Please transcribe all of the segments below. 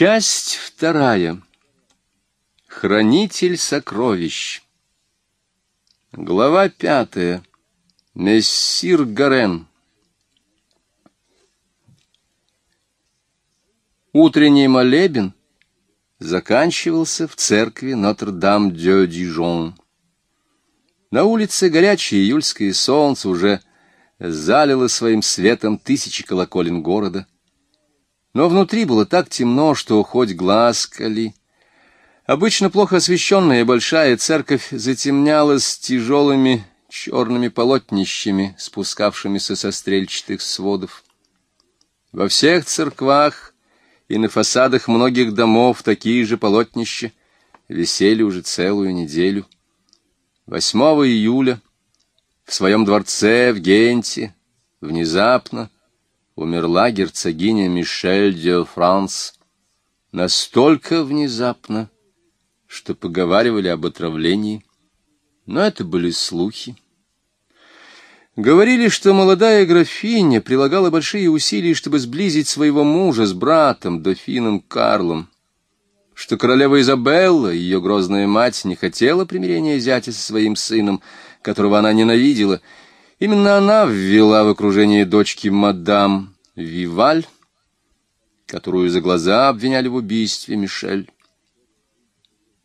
Часть вторая. Хранитель сокровищ. Глава пятая. Мессир Гарен. Утренний молебен заканчивался в церкви Нотр-Дам-дё-Дижон. На улице горячее июльское солнце уже залило своим светом тысячи колоколен города — но внутри было так темно, что хоть глаз кали. Обычно плохо освещенная большая церковь затемнялась тяжелыми черными полотнищами, спускавшимися со стрельчатых сводов. Во всех церквах и на фасадах многих домов такие же полотнища висели уже целую неделю. 8 июля в своем дворце в Генте внезапно умерла герцогиня Мишель де Франс настолько внезапно, что поговаривали об отравлении, но это были слухи. Говорили, что молодая графиня прилагала большие усилия, чтобы сблизить своего мужа с братом, дофином Карлом, что королева Изабелла, ее грозная мать, не хотела примирения зятя со своим сыном, которого она ненавидела, Именно она ввела в окружение дочки мадам Виваль, которую за глаза обвиняли в убийстве Мишель.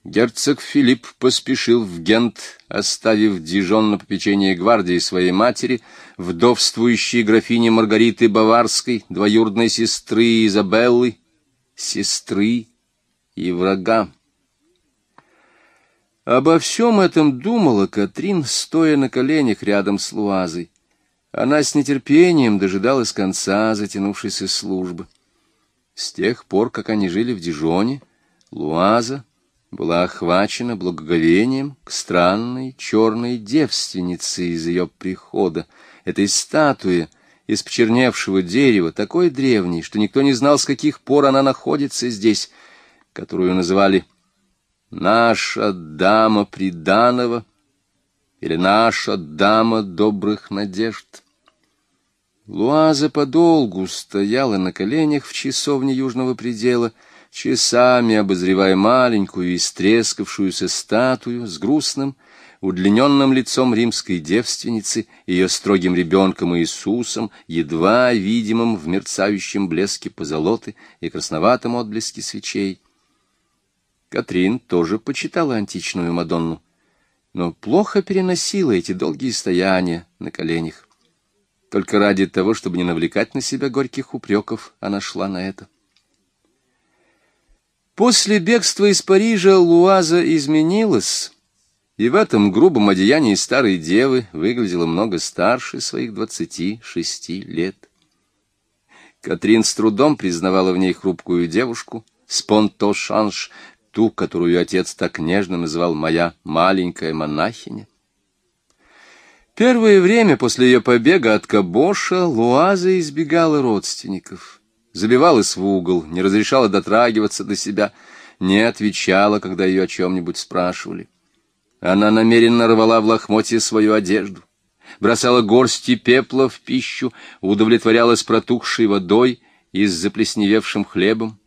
Герцог Филипп поспешил в Гент, оставив Дижон на попечение гвардии своей матери, вдовствующей графини Маргариты Баварской, двоюродной сестры Изабеллы, сестры и врага. Обо всем этом думала Катрин, стоя на коленях рядом с Луазой. Она с нетерпением дожидалась конца затянувшейся службы. С тех пор, как они жили в Дижоне, Луаза была охвачена благоговением к странной черной девственнице из ее прихода, этой статуе из почерневшего дерева, такой древней, что никто не знал, с каких пор она находится здесь, которую называли наша дама приданого или наша дама добрых надежд. Луаза подолгу стояла на коленях в часовне южного предела, часами обозревая маленькую истрескавшуюся статую с грустным, удлиненным лицом римской девственницы, ее строгим ребенком Иисусом, едва видимым в мерцающем блеске позолоты и красноватом отблеске свечей. Катрин тоже почитала античную Мадонну, но плохо переносила эти долгие стояния на коленях. Только ради того, чтобы не навлекать на себя горьких упреков, она шла на это. После бегства из Парижа Луаза изменилась, и в этом грубом одеянии старой девы выглядела много старше своих двадцати шести лет. Катрин с трудом признавала в ней хрупкую девушку, спонто-шанш, ту, которую отец так нежно называл «моя маленькая монахиня». Первое время после ее побега от Кабоша Луаза избегала родственников, забивалась в угол, не разрешала дотрагиваться до себя, не отвечала, когда ее о чем-нибудь спрашивали. Она намеренно рвала в лохмотье свою одежду, бросала горсти пепла в пищу, удовлетворялась протухшей водой и с заплесневевшим хлебом,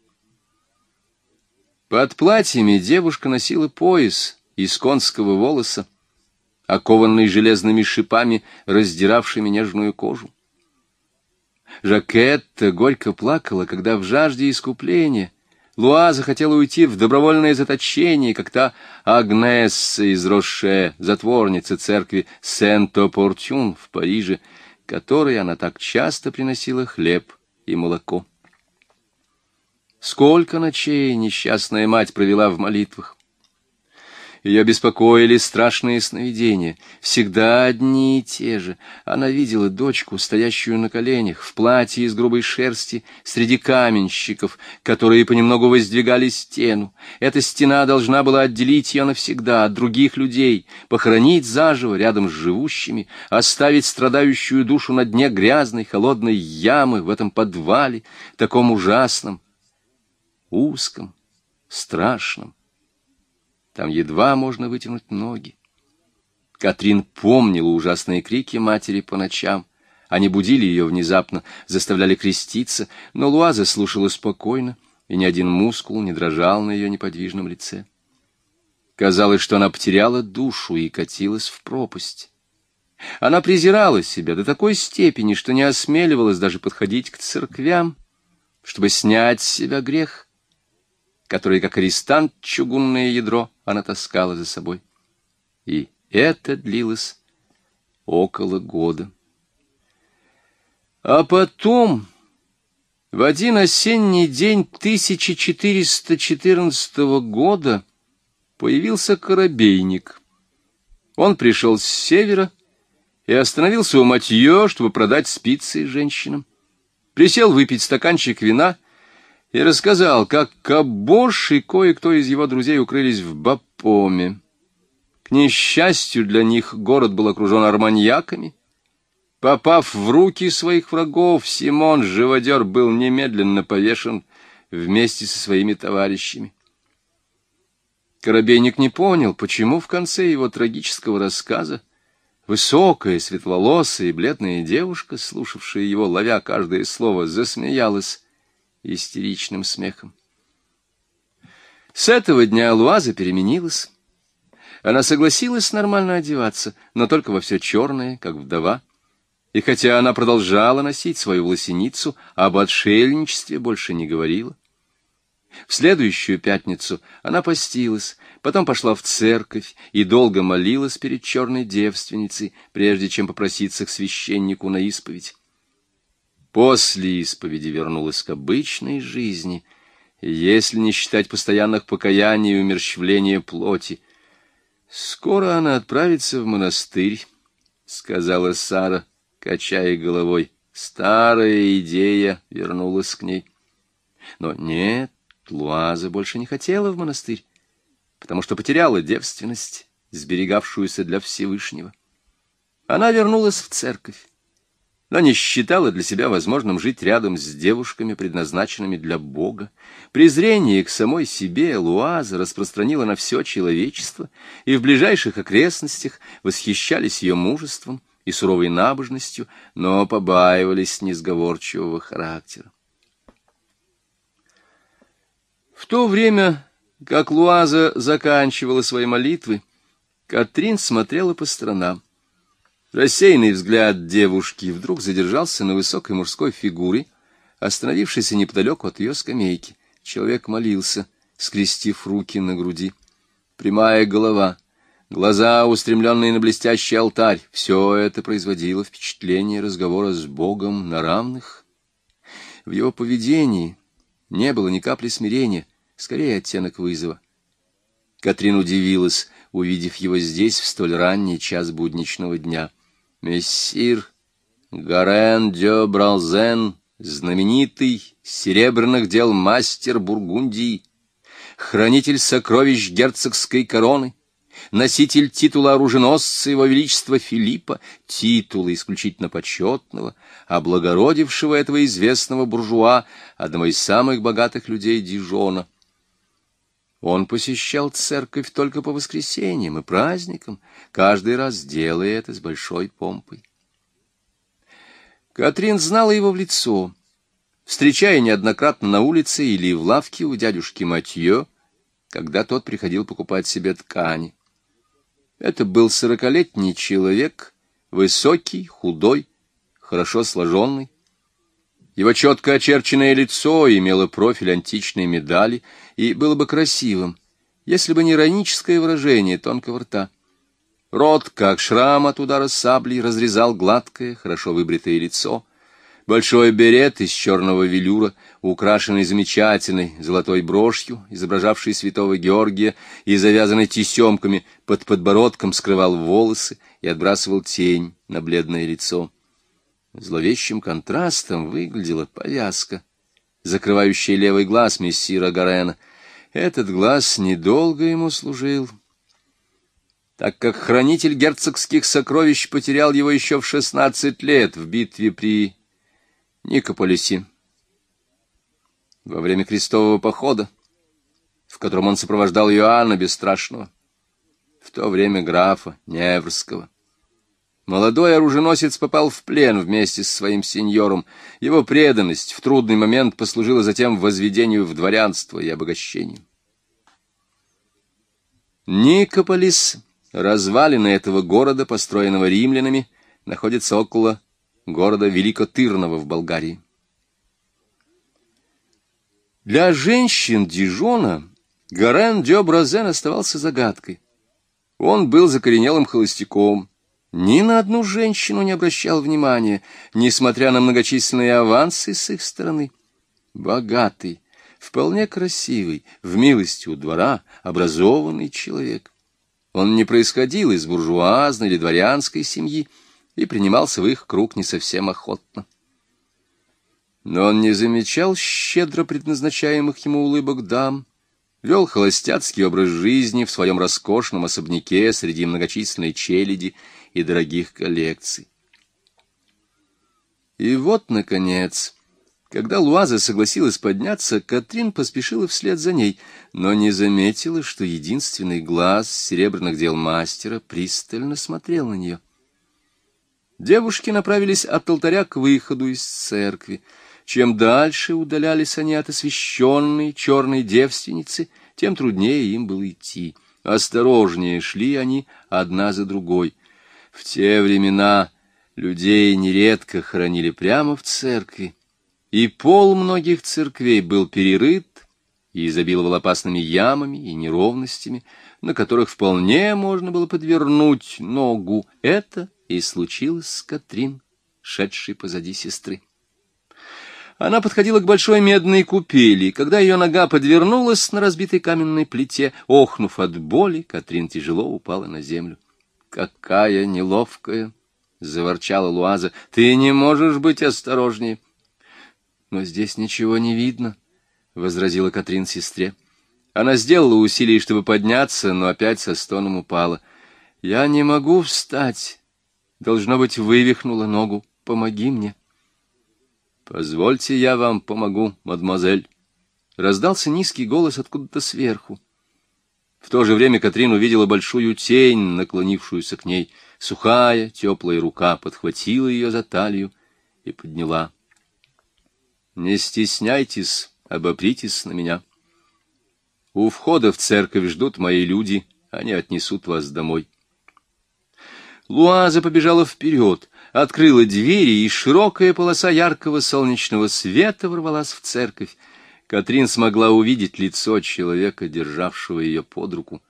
под платьями девушка носила пояс из конского волоса, окованный железными шипами, раздиравшими нежную кожу. Жакетта горько плакала, когда в жажде искупления Луа захотела уйти в добровольное заточение, та Агнесса из Роше, затворница церкви Сент-Опортюн в Париже, которой она так часто приносила хлеб и молоко. Сколько ночей несчастная мать провела в молитвах. Ее беспокоили страшные сновидения, всегда одни и те же. Она видела дочку, стоящую на коленях, в платье из грубой шерсти, среди каменщиков, которые понемногу воздвигали стену. Эта стена должна была отделить ее навсегда от других людей, похоронить заживо рядом с живущими, оставить страдающую душу на дне грязной, холодной ямы в этом подвале, таком ужасном, узком, страшном. Там едва можно вытянуть ноги. Катрин помнила ужасные крики матери по ночам. Они будили ее внезапно, заставляли креститься, но Луаза слушала спокойно, и ни один мускул не дрожал на ее неподвижном лице. Казалось, что она потеряла душу и катилась в пропасть. Она презирала себя до такой степени, что не осмеливалась даже подходить к церквям, чтобы снять с себя грех, который, как арестант чугунное ядро, она таскала за собой. И это длилось около года. А потом, в один осенний день 1414 года, появился корабейник. Он пришел с севера и остановился у Матье, чтобы продать спицы женщинам. Присел выпить стаканчик вина и рассказал, как Кабош и кое-кто из его друзей укрылись в Бапоме. К несчастью для них город был окружен арманьяками, Попав в руки своих врагов, Симон Живодер был немедленно повешен вместе со своими товарищами. Коробейник не понял, почему в конце его трагического рассказа высокая, светловолосая и бледная девушка, слушавшая его, ловя каждое слово, засмеялась истеричным смехом. С этого дня Луаза переменилась. Она согласилась нормально одеваться, но только во все черное, как вдова — и хотя она продолжала носить свою лосиницу, об отшельничестве больше не говорила. В следующую пятницу она постилась, потом пошла в церковь и долго молилась перед черной девственницей, прежде чем попроситься к священнику на исповедь. После исповеди вернулась к обычной жизни, если не считать постоянных покаяний и умерщвления плоти. «Скоро она отправится в монастырь», — сказала Сара, — качая головой. Старая идея вернулась к ней. Но нет, Луаза больше не хотела в монастырь, потому что потеряла девственность, сберегавшуюся для Всевышнего. Она вернулась в церковь, но не считала для себя возможным жить рядом с девушками, предназначенными для Бога. Презрение к самой себе Луаза распространила на все человечество, и в ближайших окрестностях восхищались ее мужеством, и суровой набожностью, но побаивались несговорчивого характера. В то время, как Луаза заканчивала свои молитвы, Катрин смотрела по сторонам. Рассеянный взгляд девушки вдруг задержался на высокой мужской фигуре, остановившейся неподалеку от ее скамейки. Человек молился, скрестив руки на груди. Прямая голова — глаза, устремленные на блестящий алтарь, все это производило впечатление разговора с Богом на равных. В его поведении не было ни капли смирения, скорее оттенок вызова. Катрин удивилась, увидев его здесь в столь ранний час будничного дня. «Мессир Гарен де Бранзен, знаменитый серебряных дел мастер Бургундии, хранитель сокровищ герцогской короны, носитель титула оруженосца его величества Филиппа, титула исключительно почетного, облагородившего этого известного буржуа, одного из самых богатых людей Дижона. Он посещал церковь только по воскресеньям и праздникам, каждый раз делая это с большой помпой. Катрин знала его в лицо, встречая неоднократно на улице или в лавке у дядюшки Матье, когда тот приходил покупать себе ткани. Это был сорокалетний человек, высокий, худой, хорошо сложенный. Его четко очерченное лицо имело профиль античной медали и было бы красивым, если бы не ироническое выражение тонкого рта. Рот, как шрам от удара саблей, разрезал гладкое, хорошо выбритое лицо — Большой берет из черного велюра, украшенный замечательной золотой брошью, изображавшей святого Георгия и завязанной тесемками под подбородком, скрывал волосы и отбрасывал тень на бледное лицо. Зловещим контрастом выглядела повязка, закрывающая левый глаз мессира Гарена. Этот глаз недолго ему служил, так как хранитель герцогских сокровищ потерял его еще в шестнадцать лет в битве при Никополисе. Во время крестового похода, в котором он сопровождал Иоанна Бесстрашного, в то время графа Неврского. Молодой оруженосец попал в плен вместе с своим сеньором. Его преданность в трудный момент послужила затем возведению в дворянство и обогащению. Никополис, развалины этого города, построенного римлянами, находится около города Великотырного в Болгарии. Для женщин Дижона Гарен Дёбразен оставался загадкой. Он был закоренелым холостяком, ни на одну женщину не обращал внимания, несмотря на многочисленные авансы с их стороны. Богатый, вполне красивый, в милости у двора, образованный человек. Он не происходил из буржуазной или дворянской семьи и принимался в их круг не совсем охотно. Но он не замечал щедро предназначаемых ему улыбок дам, вел холостяцкий образ жизни в своем роскошном особняке среди многочисленной челяди и дорогих коллекций. И вот, наконец, когда Луаза согласилась подняться, Катрин поспешила вслед за ней, но не заметила, что единственный глаз серебряных дел мастера пристально смотрел на нее. Девушки направились от алтаря к выходу из церкви. Чем дальше удалялись они от освященной черной девственницы, тем труднее им было идти. Осторожнее шли они одна за другой — в те времена людей нередко хоронили прямо в церкви, и пол многих церквей был перерыт и изобиловал опасными ямами и неровностями, на которых вполне можно было подвернуть ногу. Это и случилось с Катрин, шедшей позади сестры. Она подходила к большой медной купели, когда ее нога подвернулась на разбитой каменной плите, охнув от боли, Катрин тяжело упала на землю. Какая неловкая, — заворчала Луаза, — ты не можешь быть осторожнее. Но здесь ничего не видно, — возразила Катрин сестре. Она сделала усилие, чтобы подняться, но опять со стоном упала. Я не могу встать. Должно быть, вывихнула ногу. Помоги мне. Позвольте, я вам помогу, мадемуазель. Раздался низкий голос откуда-то сверху. В то же время Катрин увидела большую тень, наклонившуюся к ней. Сухая, теплая рука подхватила ее за талию и подняла. «Не стесняйтесь, обопритесь на меня. У входа в церковь ждут мои люди, они отнесут вас домой». Луаза побежала вперед, открыла двери, и широкая полоса яркого солнечного света ворвалась в церковь. Катрин смогла увидеть лицо человека, державшего ее под руку.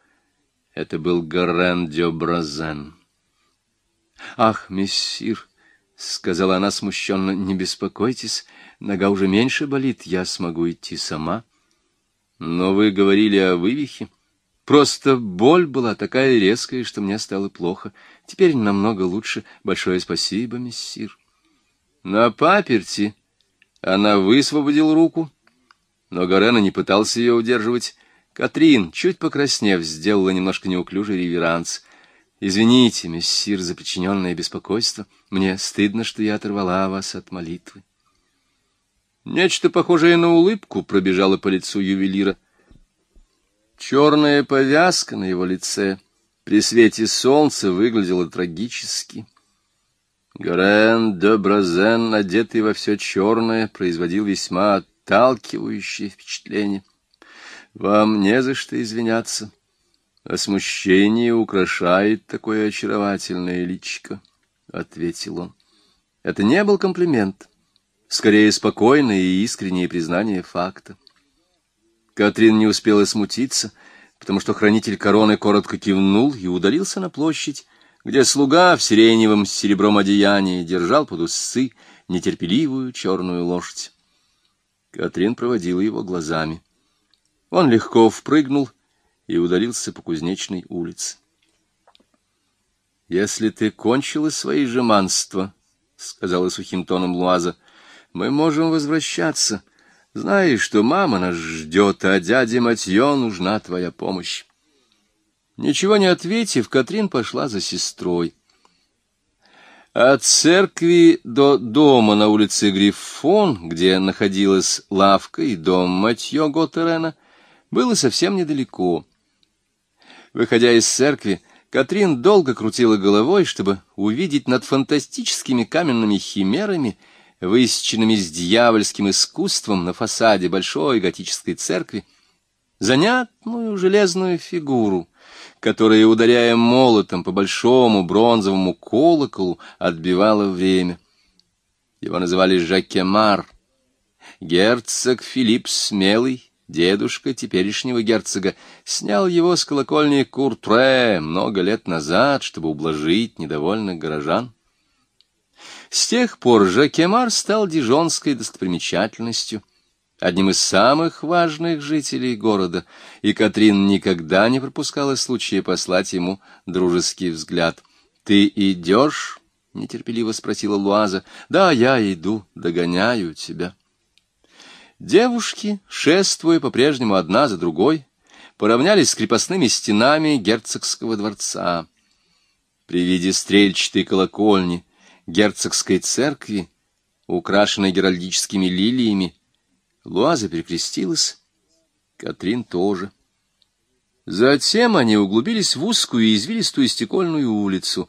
Это был Гарен Дёбразен. «Ах, мессир!» — сказала она смущенно, — «не беспокойтесь, нога уже меньше болит, я смогу идти сама». «Но вы говорили о вывихе. Просто боль была такая резкая, что мне стало плохо. Теперь намного лучше. Большое спасибо, мессир». На паперти она высвободила руку, но Горена не пытался ее удерживать. Катрин, чуть покраснев, сделала немножко неуклюжий реверанс. «Извините, мессир, за причиненное беспокойство. Мне стыдно, что я оторвала вас от молитвы». Нечто похожее на улыбку пробежало по лицу ювелира. Черная повязка на его лице при свете солнца выглядела трагически. Горен де Бразен, одетый во все черное, производил весьма отталкивающее впечатление. Вам не за что извиняться. А смущение украшает такое очаровательное личико, — ответил он. Это не был комплимент, скорее спокойное и искреннее признание факта. Катрин не успела смутиться, потому что хранитель короны коротко кивнул и удалился на площадь, где слуга в сиреневом с серебром одеянии держал под усы нетерпеливую черную лошадь. Катрин проводила его глазами. Он легко впрыгнул и удалился по кузнечной улице. — Если ты кончила свои жеманства, — сказала сухим тоном Луаза, — мы можем возвращаться. Знаешь, что мама нас ждет, а дяде Матье нужна твоя помощь. Ничего не ответив, Катрин пошла за сестрой. От церкви до дома на улице Грифон, где находилась лавка и дом Матье Готерена, было совсем недалеко. Выходя из церкви, Катрин долго крутила головой, чтобы увидеть над фантастическими каменными химерами, высеченными с дьявольским искусством на фасаде большой готической церкви, занятную железную фигуру, которая, ударяя молотом по большому бронзовому колоколу, отбивала время. Его называли Жакемар. Герцог Филипп Смелый, дедушка теперешнего герцога, снял его с колокольни Куртре много лет назад, чтобы ублажить недовольных горожан. С тех пор Жакемар стал дижонской достопримечательностью — одним из самых важных жителей города, и Катрин никогда не пропускала случая послать ему дружеский взгляд. «Ты идешь?» — нетерпеливо спросила Луаза. «Да, я иду, догоняю тебя». Девушки, шествуя по-прежнему одна за другой, поравнялись с крепостными стенами герцогского дворца. При виде стрельчатой колокольни герцогской церкви, украшенной геральдическими лилиями, Луаза перекрестилась, Катрин тоже. Затем они углубились в узкую и извилистую стекольную улицу.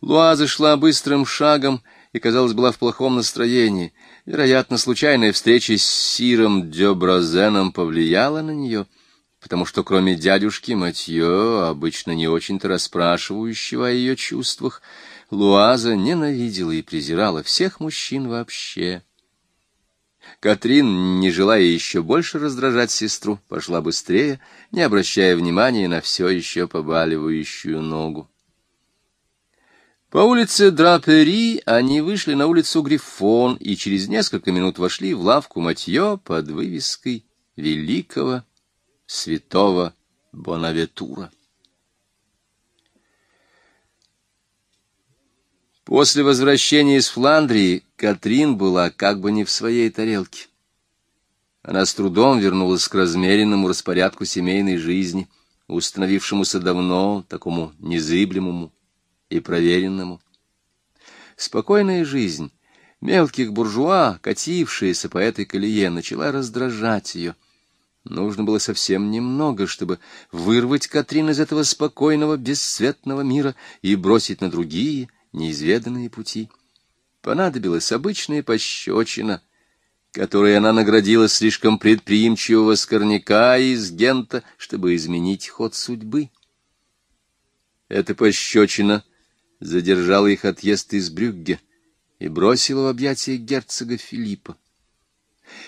Луаза шла быстрым шагом и, казалось, была в плохом настроении. Вероятно, случайная встреча с Сиром Дёбразеном повлияла на нее, потому что кроме дядюшки Матьё, обычно не очень-то расспрашивающего о ее чувствах, Луаза ненавидела и презирала всех мужчин вообще. Катрин, не желая еще больше раздражать сестру, пошла быстрее, не обращая внимания на все еще побаливающую ногу. По улице Драпери они вышли на улицу Грифон и через несколько минут вошли в лавку Матье под вывеской великого святого Бонавентура. После возвращения из Фландрии Катрин была как бы не в своей тарелке. Она с трудом вернулась к размеренному распорядку семейной жизни, установившемуся давно, такому незыблемому и проверенному. Спокойная жизнь мелких буржуа, катившаяся по этой колее, начала раздражать ее. Нужно было совсем немного, чтобы вырвать Катрин из этого спокойного, бесцветного мира и бросить на другие, неизведанные пути. Понадобилась обычная пощечина, которой она наградила слишком предприимчивого скорняка из Гента, чтобы изменить ход судьбы. Эта пощечина задержала их отъезд из Брюгге и бросила в объятия герцога Филиппа.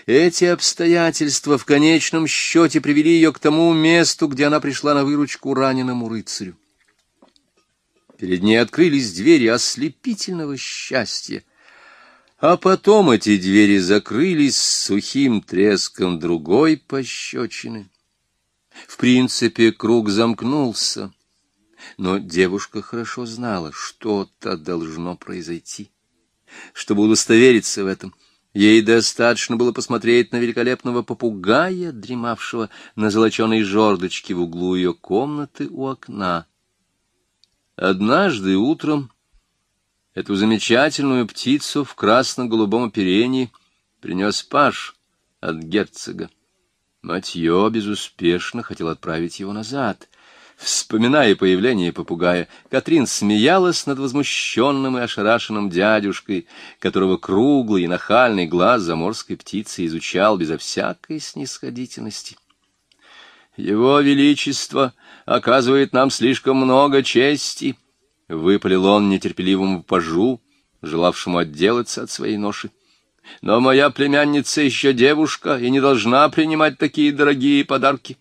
Эти обстоятельства в конечном счете привели ее к тому месту, где она пришла на выручку раненому рыцарю. Перед ней открылись двери ослепительного счастья. А потом эти двери закрылись с сухим треском другой пощечины. В принципе, круг замкнулся, но девушка хорошо знала, что-то должно произойти. Чтобы удостовериться в этом, ей достаточно было посмотреть на великолепного попугая, дремавшего на золоченой жердочке в углу ее комнаты у окна. Однажды утром эту замечательную птицу в красно-голубом оперении принес паш от герцога. Матье безуспешно хотел отправить его назад. Вспоминая появление попугая, Катрин смеялась над возмущенным и ошарашенным дядюшкой, которого круглый и нахальный глаз заморской птицы изучал безо всякой снисходительности. «Его Величество оказывает нам слишком много чести», — выпалил он нетерпеливому пажу, желавшему отделаться от своей ноши. «Но моя племянница еще девушка и не должна принимать такие дорогие подарки».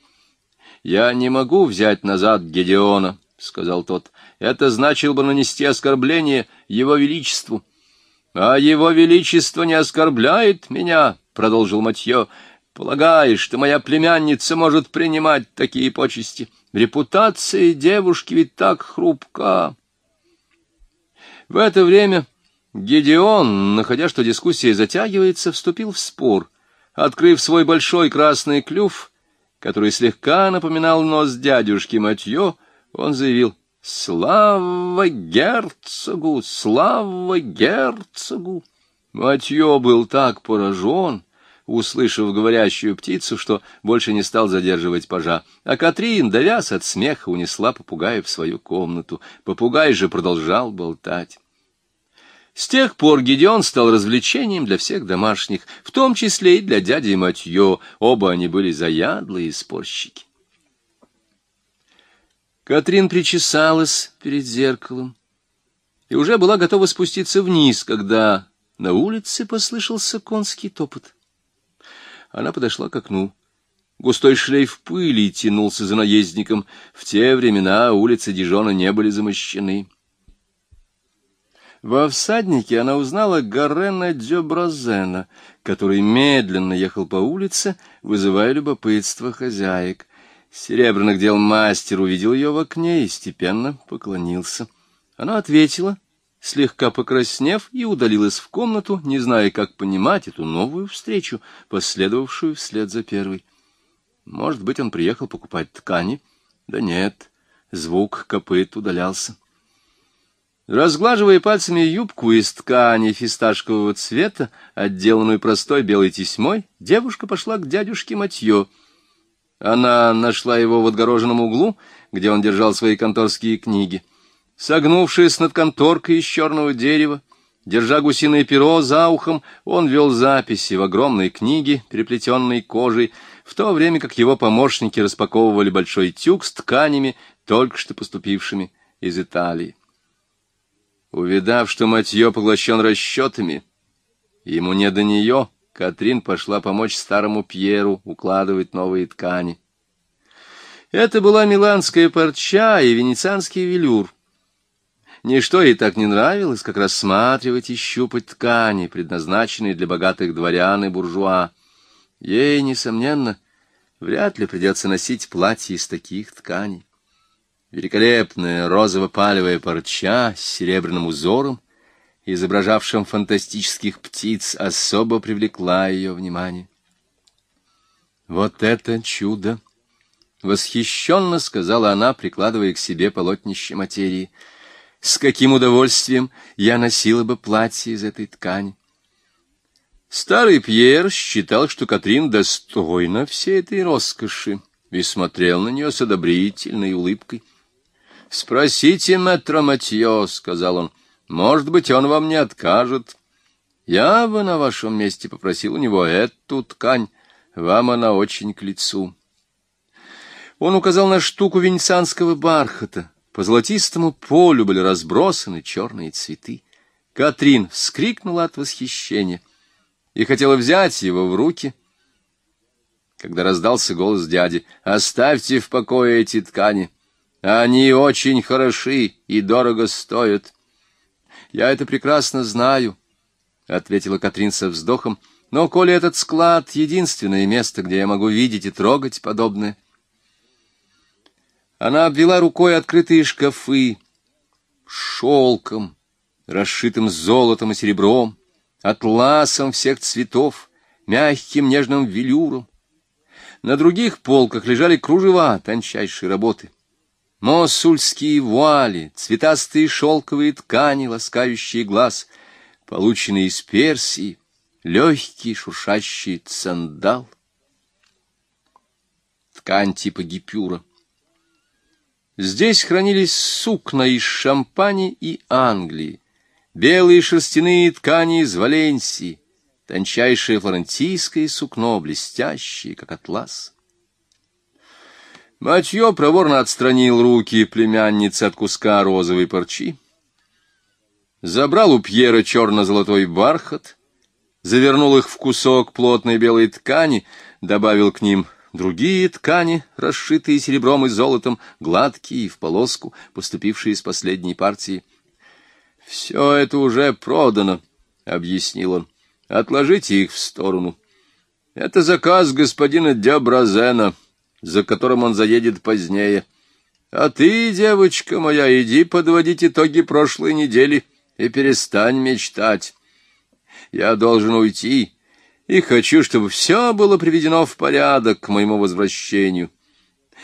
«Я не могу взять назад Гедеона», — сказал тот. «Это значило бы нанести оскорбление его величеству». «А его величество не оскорбляет меня», — продолжил Матье, Полагаешь, что моя племянница может принимать такие почести? Репутация девушки ведь так хрупка. В это время Гедеон, находя, что дискуссия затягивается, вступил в спор. Открыв свой большой красный клюв, который слегка напоминал нос дядюшки Матье, он заявил «Слава герцогу! Слава герцогу!» Матье был так поражен, услышав говорящую птицу, что больше не стал задерживать пажа, а Катрин, давясь от смеха, унесла попугая в свою комнату. Попугай же продолжал болтать. С тех пор Гедеон стал развлечением для всех домашних, в том числе и для дяди Матье. Оба они были заядлые спорщики. Катрин причесалась перед зеркалом и уже была готова спуститься вниз, когда на улице послышался конский топот. Она подошла к окну. Густой шлейф пыли тянулся за наездником. В те времена улицы Дижона не были замощены. Во всаднике она узнала Гарена Дёбразена, который медленно ехал по улице, вызывая любопытство хозяек. Серебряных дел мастер увидел ее в окне и степенно поклонился. Она ответила, слегка покраснев, и удалилась в комнату, не зная, как понимать эту новую встречу, последовавшую вслед за первой. Может быть, он приехал покупать ткани? Да нет, звук копыт удалялся. Разглаживая пальцами юбку из ткани фисташкового цвета, отделанную простой белой тесьмой, девушка пошла к дядюшке Матье. Она нашла его в отгороженном углу, где он держал свои конторские книги. Согнувшись над конторкой из черного дерева, держа гусиное перо за ухом, он вел записи в огромной книге, переплетенной кожей, в то время как его помощники распаковывали большой тюк с тканями, только что поступившими из Италии. Увидав, что Матье поглощен расчетами, ему не до нее, Катрин пошла помочь старому Пьеру укладывать новые ткани. Это была миланская парча и венецианский велюр. Ничто ей так не нравилось, как рассматривать и щупать ткани, предназначенные для богатых дворян и буржуа. Ей, несомненно, вряд ли придется носить платье из таких тканей. Великолепная розово-палевая парча с серебряным узором, изображавшим фантастических птиц, особо привлекла ее внимание. «Вот это чудо!» — восхищенно сказала она, прикладывая к себе полотнище материи. «С каким удовольствием я носила бы платье из этой ткани!» Старый Пьер считал, что Катрин достойна всей этой роскоши, и смотрел на нее с одобрительной улыбкой. — Спросите мэтра Матье, — сказал он, — может быть, он вам не откажет. Я бы на вашем месте попросил у него эту ткань, вам она очень к лицу. Он указал на штуку венецианского бархата. По золотистому полю были разбросаны черные цветы. Катрин вскрикнула от восхищения и хотела взять его в руки, когда раздался голос дяди. «Оставьте в покое эти ткани». Они очень хороши и дорого стоят. Я это прекрасно знаю, — ответила Катрин со вздохом, — но коли этот склад — единственное место, где я могу видеть и трогать подобное. Она обвела рукой открытые шкафы, шелком, расшитым золотом и серебром, атласом всех цветов, мягким нежным велюром. На других полках лежали кружева тончайшей работы. Мосульские вуали, цветастые шелковые ткани, ласкающие глаз, полученные из Персии, легкий шуршащий цандал. Ткань типа гипюра. Здесь хранились сукна из Шампани и Англии, белые шерстяные ткани из Валенсии, тончайшее флорентийское сукно, блестящее, как атлас. Матье проворно отстранил руки племянницы от куска розовой парчи, забрал у Пьера черно-золотой бархат, завернул их в кусок плотной белой ткани, добавил к ним другие ткани, расшитые серебром и золотом, гладкие в полоску, поступившие из последней партии. — Все это уже продано, — объяснил он. — Отложите их в сторону. Это заказ господина Дебразена. — за которым он заедет позднее. А ты, девочка моя, иди подводить итоги прошлой недели и перестань мечтать. Я должен уйти, и хочу, чтобы все было приведено в порядок к моему возвращению.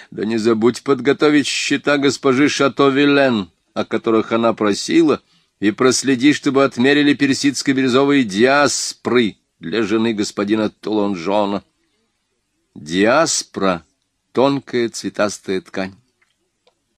Да не забудь подготовить счета госпожи Шато-Вилен, о которых она просила, и проследи, чтобы отмерили персидско-бирюзовые диаспры для жены господина Тулонжона. Диаспора — тонкая цветастая ткань.